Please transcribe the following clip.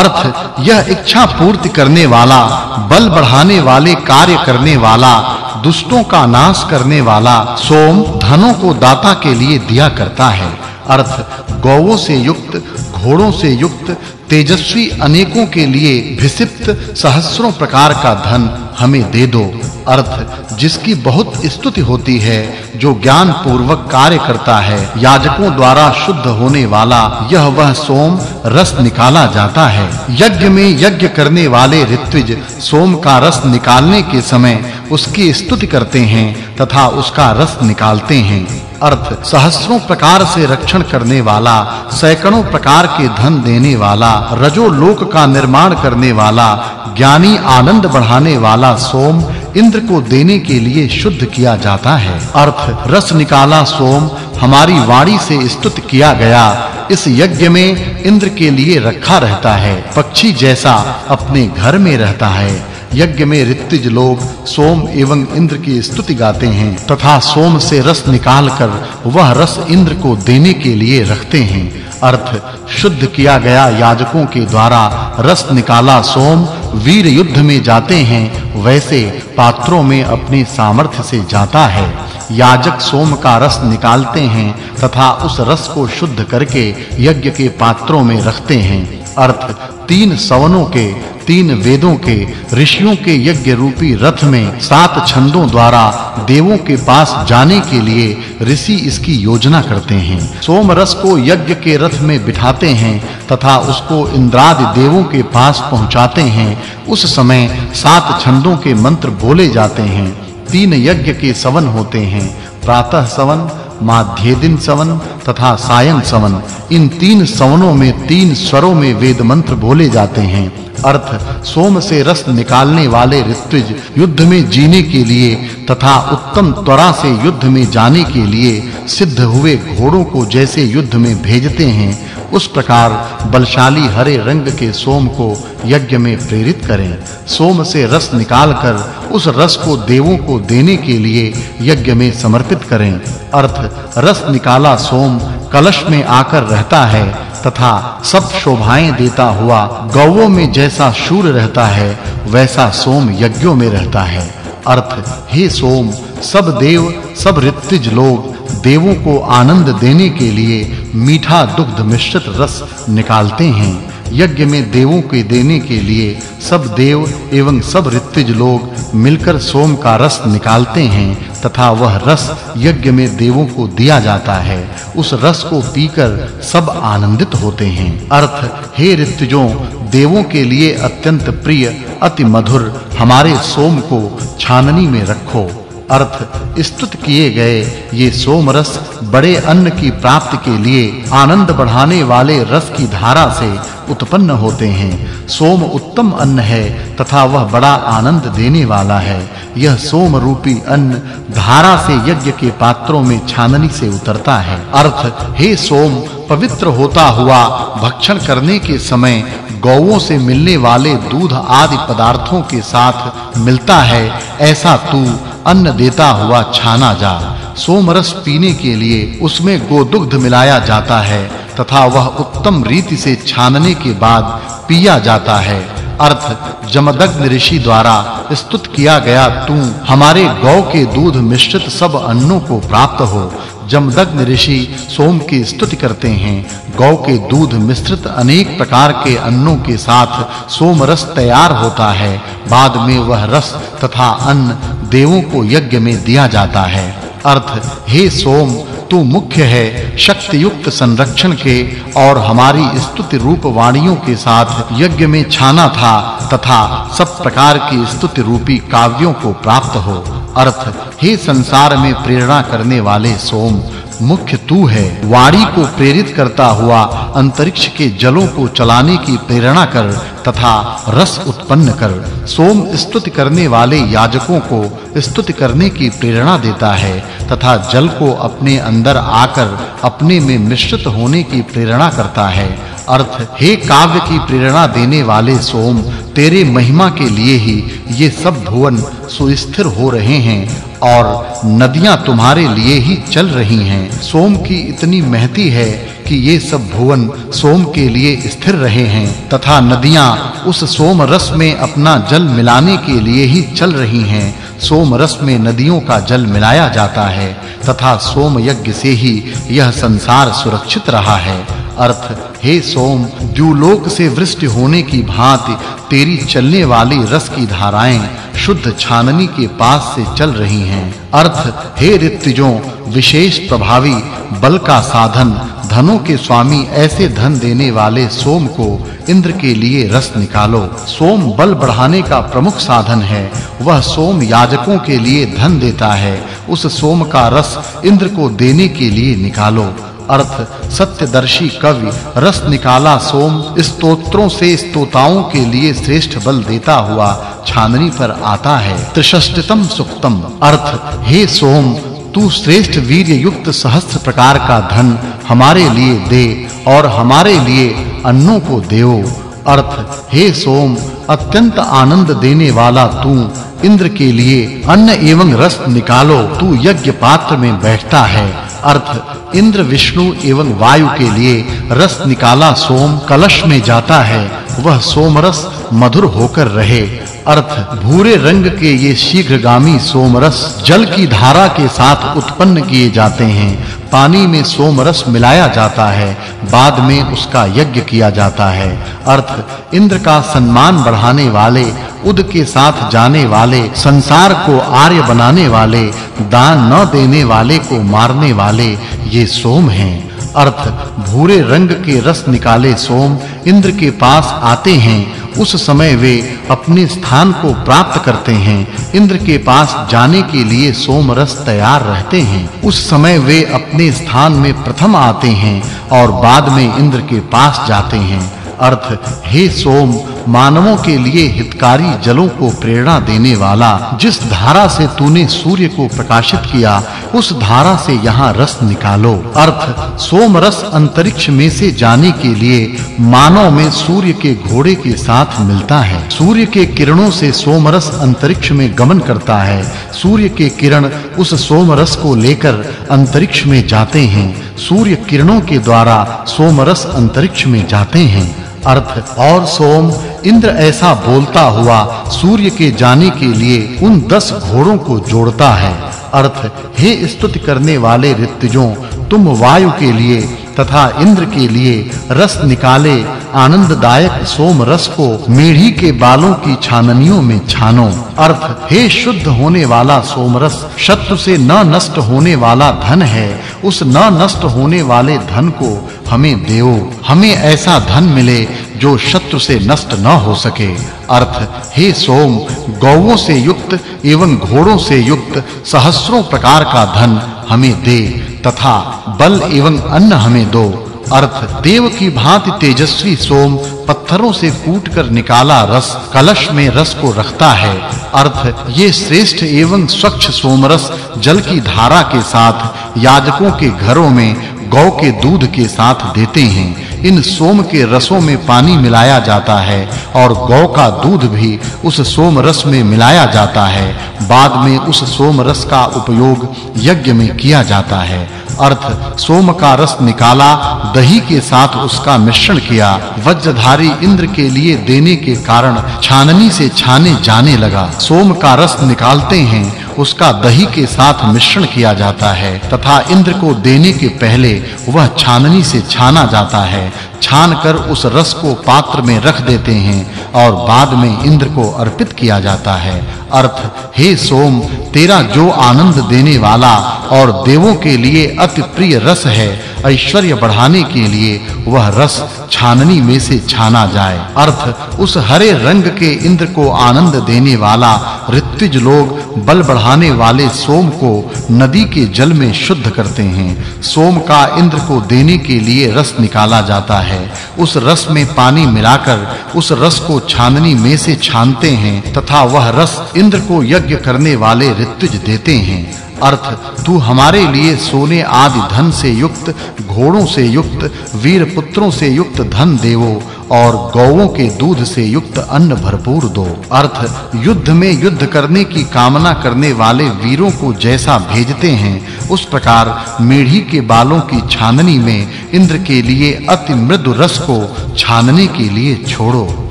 अर्थ, यह इच्छा पूर्ति करने वाला, बल बढ़ाने वाले कार्य करने वाला, दुष्टों का नाश करने वाला, सोम धनों को दाता के लिए दिया करता है। अर्थ गौओं से युक्त, घोड़ों से युक्त, तेजस्वी अनेकों के लिए भिसिप्त सहस्त्रों प्रकार का धन हमें दे दो। अर्थ जिसकी बहुत स्तुति होती है, जो ज्ञान पूर्वक कार्य करता है, याजकों द्वारा शुद्ध होने वाला, यह वह सोम रस निकाला जाता है। यज्ञ में यज्ञ करने वाले ऋत्विज सोम का रस निकालने के समय उसकी स्तुति करते हैं तथा उसका रस निकालते हैं। अर्थ सहस्त्रों प्रकार से रक्षण करने वाला, सैकड़ों प्रकार के धन देने वाला रजो लोक का निर्माण करने वाला, ज्ञानी आनंद बढ़ाने वाला सोम इंद्र को देने के लिए शुद्ध किया जाता है। अर्थ, रस निकाला सोम, हमारी वाणी से स्तुत किया गया। इस यज्ञ में इंद्र के लिए रखा रहता है। पक्षी जैसा अपने घर में रहता है। यज्ञ में ऋत्विज लोग सोम एवं इंद्र की स्तुति गाते हैं तथा सोम से रस निकालकर वह रस इंद्र को देने के लिए रखते हैं। अर्थ, शुद्ध किया गया याजकों के द्वारा रस निकाला सोम वीर युद्ध में जाते हैं, वैसे पात्रों में अपने सामर्थ्य से जाता है। याजक सोम का रस निकालते हैं तथा उस रस को शुद्ध करके यज्ञ के पात्रों में रखते हैं। अर्थ, तीन सवनों के, तीन वेदों के, ऋषियों के यज्ञ रूपी रथ में सात छंदों द्वारा देवों के पास जाने के लिए ऋषि इसकी योजना करते हैं। सोम रस को यज्ञ के रथ में बिठाते हैं तथा उसको इंद्रादि देवों के पास पहुंचाते हैं। उस समय सात छंदों के मंत्र बोले जाते हैं। तीन यज्ञ के सवन होते हैं। प्रातः सवन माध्य दिन सवन तथा सायं सवन। इन तीन सवनों में तीन स्वरों में वेद मंत्र बोले जाते हैं। अर्थ, सोम से रस निकालने वाले ऋत्विज युद्ध में जीने के लिए तथा उत्तम त्वरा से युद्ध में जाने के लिए सिद्ध हुए घोड़ों को जैसे युद्ध में भेजते हैं। उस प्रकार बलशाली हरे रंग के सोम को यज्ञ में प्रेरित करें। सोम से रस निकालकर उस रस को देवों को देने के लिए यज्ञ में समर्पित करें। अर्थ, रस निकाला सोम कलश में आकर रहता है तथा सब शोभाएँ देता हुआ गौओं में जैसा शूर रहता है, वैसा सोम यज्ञों में रहता है। अर्थ, हे सोम, सब देव, सब ऋतिज लोग देवों को आनंद देने के लिए मीठा दुग्ध मिश्रित रस निकालते हैं। यज्ञ में देवों के देने के लिए सब देव एवं सब ऋत्विज लोग मिलकर सोम का रस निकालते हैं तथा वह रस यज्ञ में देवों को दिया जाता है। उस रस को पीकर सब आनंदित होते हैं। अर्थ, हे ऋत्विजों, देवों के लिए अत्यंत प्रिय, अति मधुर, हमारे सोम को छाननी में रखो। अर्थ स्तुत किए गए ये सोम रस बड़े अन्न की प्राप्ति के लिए आनंद बढ़ाने वाले रस की धारा से उत्पन्न होते हैं। सोम उत्तम अन्न है तथा वह बड़ा आनंद देने वाला है। यह सोम रूपी अन्न धारा से यज्ञ के पात्रों में छाननी से उतरता है। अर्थ, हे सोम, पवित्र होता हुआ भक्षण करने के समय गौओं से मिलने वाले दूध आदि पदार्थों के साथ मिलता है। ऐसा तू अन्न देता हुआ छाना जा सोम रस पीने के लिए उसमें गोदुग्ध मिलाया जाता है, तथा वह उत्तम रीति से छानने के बाद पिया जाता है। अर्थ, जमदग्नि ऋषि द्वारा स्तुत किया गया तू, हमारे गौ के दूध मिश्रित सब अन्नों को प्राप्त हो। जमदग्नि ऋषि सोम की स्तुति करते हैं। गौ के दूध मिश्रित अनेक प्रकार के अन्नों के साथ सोम रस तैयार होता है। बाद में वह रस तथा अन्न देवों को यज्ञ में दिया जाता है। अर्थ, हे सोम, तू मुख्य है शक्ति युक्त संरक्षण के और हमारी स्तुति रूप वाणियों के साथ यज्ञ में छाना था तथा सब प्रकार की स्तुति रूपी काव्यों को प्राप्त हो। अर्थ, हे संसार में प्रेरणा करने वाले सोम, मुख्य तू है। वाणी को प्रेरित करता हुआ अंतरिक्ष के जलों को चलाने की प्रेरणा कर तथा रस उत्पन्न कर सोम स्तुति करने वाले याजकों को स्तुति करने की प्रेरणा देता है तथा जल को अपने अंदर आकर अपने में मिश्रित होने की प्रेरणा करता है। अर्थ, हे काव्य की प्रेरणा देने वाले सोम, तेरे महिमा के लिए ही ये सब भुवन सुस्थिर हो रहे हैं। और नदियाँ तुम्हारे लिए ही चल रही हैं। सोम की इतनी महती है कि ये सब भुवन सोम के लिए स्थिर रहे हैं, तथा नदियाँ उस सोम रस में अपना जल मिलाने के लिए ही चल रही हैं। सोम रस में नदियों का जल मिलाया जाता है, तथा सोम यज्ञ से ही यह संसार सुरक्षित रहा है। अर्थ, हे सोम द्युलोक से वृष्टि होने की भांति तेरी चलने वाली रस की धाराएँ शुद्ध छाननी के पास से चल रही हैं। अर्थ, हे ऋतुजों विशेष प्रभावी बल का साधन, धनों के स्वामी ऐसे धन देने वाले सोम को इंद्र के लिए रस निकालो। सोम बल बढ़ाने का प्रमुख साधन है, वह सोम याजकों के लिए धन देता है। उस सोम का रस इंद्र को देने के लिए निकालो। अर्थ, सत्यदर्शी कवि, रस निकाला सोम, स्तोत्रों से स्तोताओं के लिए श्रेष्ठ बल देता हुआ छाननी पर आता है। त्रिषष्टितम सुक्तम। अर्थ, हे सोम, तू श्रेष्ठ वीर्य युक्त सहस्त्र प्रकार का धन हमारे लिए दे और हमारे लिए अन्नों को देओ। अर्थ, हे सोम, अत्यंत आनंद देने वाला तू, इंद्र के लिए अन्न एवं रस निकालो। तू यज्ञ पात्र में बैठता है। अर्थ, इंद्र विष्णु एवं वायु के लिए रस निकाला सोम कलश में जाता है, वह सोमरस मधुर होकर रहे। अर्थ, भूरे रंग के ये शीघ्रगामी सोमरस जल की धारा के साथ उत्पन्न किए जाते हैं। पानी में सोमरस मिलाया जाता है, बाद में उसका यज्ञ किया जाता है। अर्थ, इंद्र का सम्मान बढ़ाने वाले, उद के साथ जाने वाले, संसार को आर्य बनाने वाले, दान न देने वाले को मारने वाले, ये सोम हैं। अर्थ, भूरे रंग के रस निकाले सोम, इंद्र के पास आते हैं उस समय वे अपने स्थान को प्राप्त करते हैं, इंद्र के पास जाने के लिए सोम रस तैयार रहते हैं। उस समय वे अपने स्थान में प्रथम आते हैं और बाद में इंद्र के पास जाते हैं। अर्थ, हे सोम मानवों के लिए हितकारी जलों को प्रेरणा देने वाला, जिस धारा से तूने सूर्य को प्रकाशित किया, उस धारा से यहाँ रस निकालो। अर्थ सोम रस अंतरिक्ष में से जाने के लिए मानव में सूर्य के घोड़े के साथ मिलता है। सूर्य के किरणों से सोम रस अंतरिक्ष में गमन करता है। सूर्य के किरण उस सोम रस को लेकर अंतरिक्ष में जाते हैं। सूर्य किरणों के द्वारा सोम रस अंतरिक्ष में जाते हैं। अर्थ और सोम इंद्र ऐसा बोलता हुआ सूर्य के जाने के लिए उन दस घोड़ों को जोड़ता है। अर्थ, हे स्तुति करने वाले ऋतजों, तुम वायु के लिए तथा इंद्र के लिए रस निकाले, आनंददायक सोम रस को मेढ़ी के बालों की छाननियों में छानो। अर्थ, हे शुद्ध होने वाला सोम रस, शत्रु से न नष्ट होने वाला धन है। उस न नष्ट होने वाले धन को हमें देओ। हमें ऐसा धन मिले जो शत्रु से नष्ट न हो सके। अर्थ, हे सोम गौओं से युक्त एवं घोड़ों से युक्त सहस्त्रों प्रकार का धन हमें दे। तथा बल एवं अन्न हमें दो। अर्थ, देव की भांति तेजस्वी सोम पत्थरों से कूटकर निकाला रस, कलश में रस को रखता है। अर्थ, ये श्रेष्ठ एवं स्वच्छ सोम रस जल की धारा के साथ याजकों के घरों में, गौ के दूध के साथ देते हैं। इन सोम के रसों में पानी मिलाया जाता है और गौ का दूध भी उस सोम रस में मिलाया जाता है। बाद में उस सोम रस का उपयोग यज्ञ में किया जाता है। अर्थ, सोम का रस निकाला, दही के साथ उसका मिश्रण किया, वज्रधारी इंद्र के लिए देने के कारण छाननी से छाने जाने लगा। सोम का रस निकालते हैं उसका दही के साथ मिश्रण किया जाता है तथा इंद्र को देने के पहले वह छाननी से छाना जाता है। छान कर उस रस को पात्र में रख देते हैं और बाद में इंद्र को अर्पित किया जाता है। अर्थ, हे सोम, तेरा जो आनंद देने वाला और देवों के लिए अति प्रिय रस है ऐश्वर्य बढ़ाने के लिए वह रस छाननी में से छाना जाए। अर्थ, उस हरे रंग के इंद्र को आनंद देने वाला ऋत्विज लोग बल बढ़ाने वाले सोम को नदी के जल में शुद्ध करते हैं। सोम का इंद्र को देने के लिए रस निकाला जाता है। उस रस में पानी मिलाकर उस रस को छाननी में से छानते हैं तथा वह रस इंद्र को यज्ञ करने वाले ऋत्विज देते हैं। अर्थ, तू हमारे लिए सोने आदि धन से युक्त, घोड़ों से युक्त वीर पुत्रों से युक्त धन देवो और गौओं के दूध से युक्त अन्न भरपूर दो। अर्थ, युद्ध में युद्ध करने की कामना करने वाले वीरों को जैसा भेजते हैं, उस प्रकार मेढ़ी के बालों की छाननी में इंद्र के लिए अति मृदु रस को छानने के लिए छोड़ो।